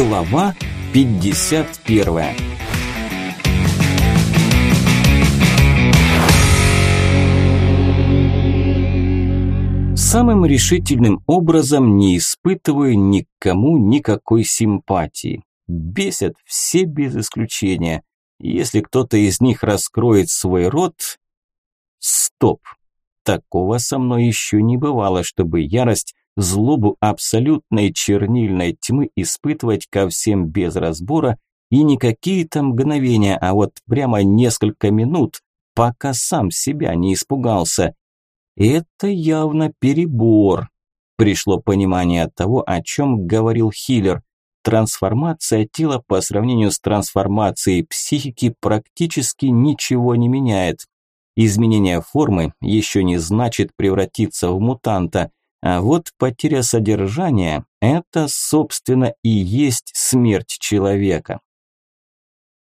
Глава 51 Самым решительным образом не испытываю никому никакой симпатии. Бесят все без исключения. Если кто-то из них раскроет свой рот... Стоп! Такого со мной еще не бывало, чтобы ярость злобу абсолютной чернильной тьмы испытывать ко всем без разбора и не какие-то мгновения, а вот прямо несколько минут, пока сам себя не испугался. Это явно перебор. Пришло понимание того, о чем говорил Хиллер. Трансформация тела по сравнению с трансформацией психики практически ничего не меняет. Изменение формы еще не значит превратиться в мутанта – а вот потеря содержания – это, собственно, и есть смерть человека.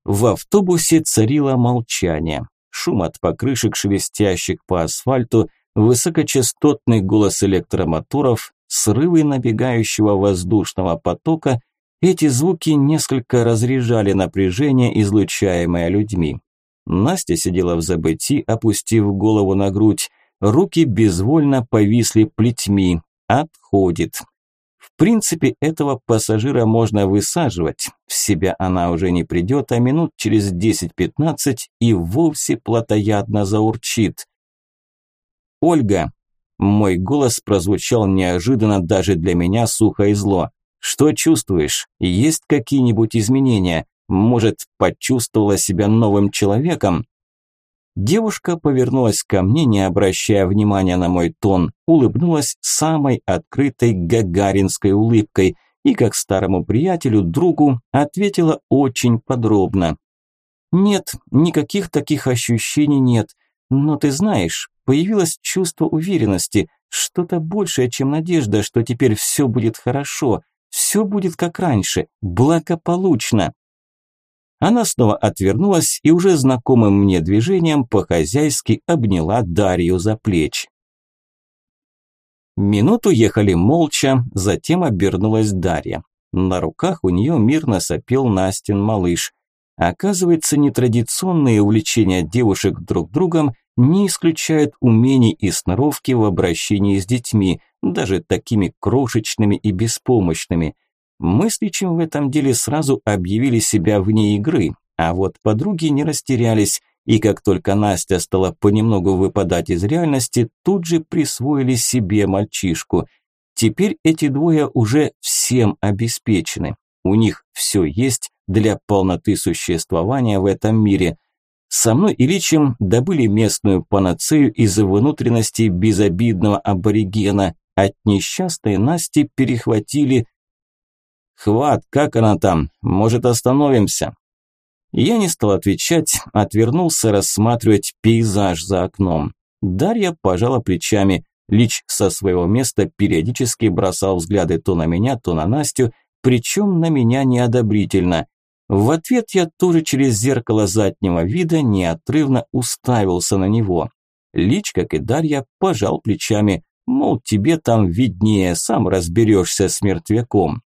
В автобусе царило молчание. Шум от покрышек, шелестящих по асфальту, высокочастотный голос электромоторов, срывы набегающего воздушного потока – эти звуки несколько разряжали напряжение, излучаемое людьми. Настя сидела в забытии, опустив голову на грудь. Руки безвольно повисли плетьми. Отходит. В принципе, этого пассажира можно высаживать. В себя она уже не придет, а минут через 10-15 и вовсе плотоядно заурчит. «Ольга!» Мой голос прозвучал неожиданно даже для меня сухо и зло. «Что чувствуешь? Есть какие-нибудь изменения? Может, почувствовала себя новым человеком?» Девушка повернулась ко мне, не обращая внимания на мой тон, улыбнулась самой открытой гагаринской улыбкой и, как старому приятелю, другу, ответила очень подробно. «Нет, никаких таких ощущений нет, но ты знаешь, появилось чувство уверенности, что-то большее, чем надежда, что теперь все будет хорошо, все будет как раньше, благополучно». Она снова отвернулась и уже знакомым мне движением по-хозяйски обняла Дарью за плечи. Минуту ехали молча, затем обернулась Дарья. На руках у нее мирно сопел Настин малыш. Оказывается, нетрадиционные увлечения девушек друг другом не исключают умений и сноровки в обращении с детьми, даже такими крошечными и беспомощными. Мы с Личем в этом деле сразу объявили себя вне игры, а вот подруги не растерялись, и как только Настя стала понемногу выпадать из реальности, тут же присвоили себе мальчишку. Теперь эти двое уже всем обеспечены. У них все есть для полноты существования в этом мире. Со мной и Личем добыли местную панацею из внутренности безобидного аборигена. От несчастной Насти перехватили «Хват, как она там? Может, остановимся?» Я не стал отвечать, отвернулся рассматривать пейзаж за окном. Дарья пожала плечами. Лич со своего места периодически бросал взгляды то на меня, то на Настю, причем на меня неодобрительно. В ответ я тоже через зеркало заднего вида неотрывно уставился на него. Лич, как и Дарья, пожал плечами, мол, тебе там виднее, сам разберешься с мертвяком.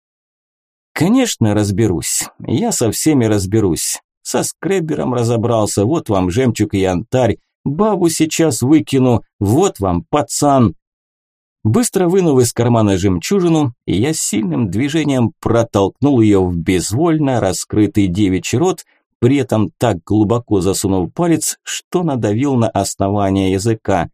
Конечно, разберусь. Я со всеми разберусь. Со скребером разобрался, вот вам жемчуг и янтарь. Бабу сейчас выкину, вот вам пацан. Быстро вынув из кармана жемчужину, я сильным движением протолкнул ее в безвольно раскрытый девичий рот, при этом так глубоко засунув палец, что надавил на основание языка.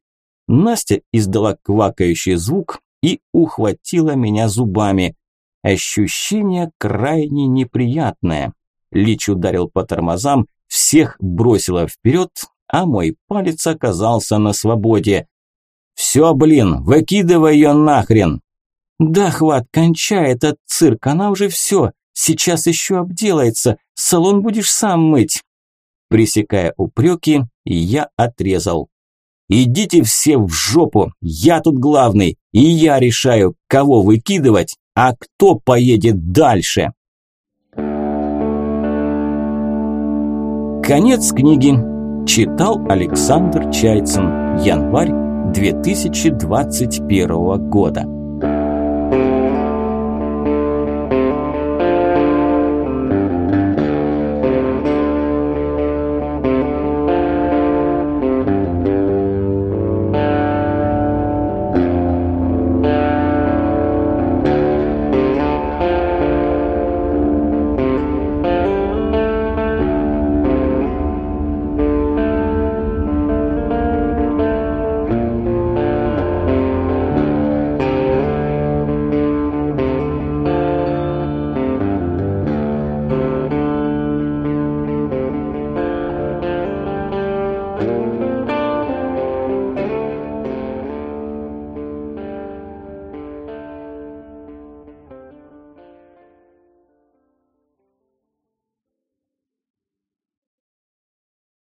Настя издала квакающий звук и ухватила меня зубами. Ощущение крайне неприятное. Лич ударил по тормозам, всех бросило вперед, а мой палец оказался на свободе. «Все, блин, выкидывай ее нахрен!» «Да, хват, кончай этот цирк, она уже все, сейчас еще обделается, салон будешь сам мыть!» Пресекая упреки, я отрезал. «Идите все в жопу, я тут главный, и я решаю, кого выкидывать, а кто поедет дальше? Конец книги. Читал Александр Чайцин. Январь 2021 года.